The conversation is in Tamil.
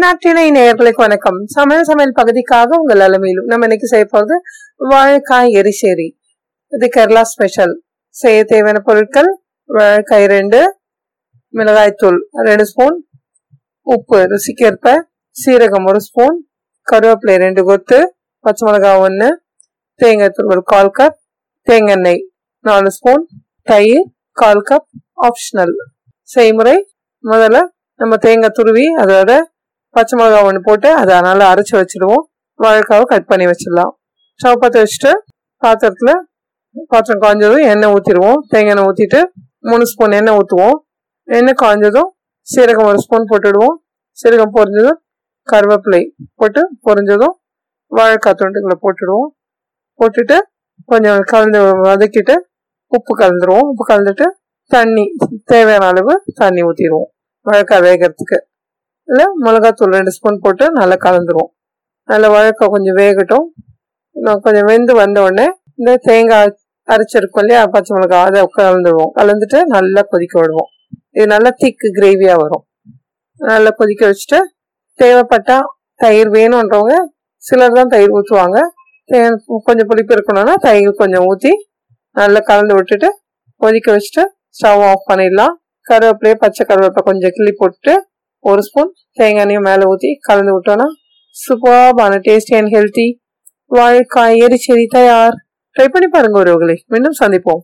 நாட்டினை நேயர்களுக்கு வணக்கம். சமையல் சமையல் பகுதிக்காக உங்கள் அலுமையிலும் நம்ம இன்னைக்கு செய்ய போகிறது வாழைக்காய் எரிசேரி. இது கேரளா ஸ்பெஷல் செய்ய தேவையான பொருட்கள் வாழைக்காய் ரெண்டு மிளகாய்த்தூள் ரெண்டு ஸ்பூன் உப்பு ருசிக்கேற்ப சீரகம் ஒரு ஸ்பூன் கருவேப்பிலை ரெண்டு கொத்து பச்சை மிளகாய் ஒன்று தேங்காய் தூள் ஒரு கால் கப் தேங்காய் எண்ணெய் நாலு ஸ்பூன் தயிர் கால் கப் ஆப்ஷனல் செய்முறை முதல்ல நம்ம தேங்காய் துருவி அதோட பச்சை மிளகாய் ஒன்று போட்டு அதை நல்லா அரைச்சி வச்சிடுவோம். வாழைக்காவை கட் பண்ணி வச்சிடலாம். ஸ்டவ் பற்ற வச்சுட்டு பாத்திரத்தில் பாத்திரம் காய்ஞ்சதும் எண்ணெய் ஊற்றிடுவோம் தேங்காய் எண்ணெய் ஊற்றிட்டு மூணு ஸ்பூன் எண்ணெய் ஊற்றுவோம் எண்ணெய் காய்ஞ்சதும் சீரகம் ஒரு ஸ்பூன் போட்டுடுவோம். சீரகம் பொரிஞ்சதும் கருவேப்பிலை போட்டு பொரிஞ்சதும் வாழைக்காய் துண்டுகளை போட்டுடுவோம். போட்டுட்டு கொஞ்சம் கலந்து வதக்கிட்டு உப்பு கலந்துருவோம். உப்பு கலந்துட்டு தண்ணி தேவையான அளவு தண்ணி ஊற்றிடுவோம் வாழைக்காய் வேகிறதுக்கு. இல்லை மிளகாத்தூள் ரெண்டு ஸ்பூன் போட்டு நல்லா கலந்துருவோம். நல்லா வாழைக்காய் கொஞ்சம் வேகட்டும். கொஞ்சம் வெந்து வந்த உடனே இந்த தேங்காய் அரைச்சிருக்கோம் இல்லையா பச்சை மிளகா அதை கலந்துடுவோம் கலந்துட்டு நல்லா கொதிக்க விடுவோம். இது நல்லா திக்கு கிரேவியாக வரும். நல்லா கொதிக்க வச்சுட்டு தேவைப்பட்டால் தயிர் வேணுன்றவங்க சிலர் தான் தயிர் ஊற்றுவாங்க கொஞ்சம் புளிப்பு இருக்கணும்னா தயிர் கொஞ்சம் ஊற்றி நல்லா கலந்து விட்டுட்டு கொதிக்க வச்சுட்டு ஸ்டவ் ஆஃப் பண்ணிடலாம். கருவேப்பிலையே பச்சை கருவேப்பிலை கொஞ்சம் கிள்ளி போட்டுட்டு ஒரு ஸ்பூன் தேங்காய் எண்ணெயும் மேலே ஊற்றி கலந்து விட்டோன்னா சூப்பர்பான டேஸ்டி அண்ட் ஹெல்த்தி வாழைக்காய் எரிச்செடி தயார். ட்ரை பண்ணி பாருங்க ஒருவர்களே மீண்டும் சந்திப்போம்.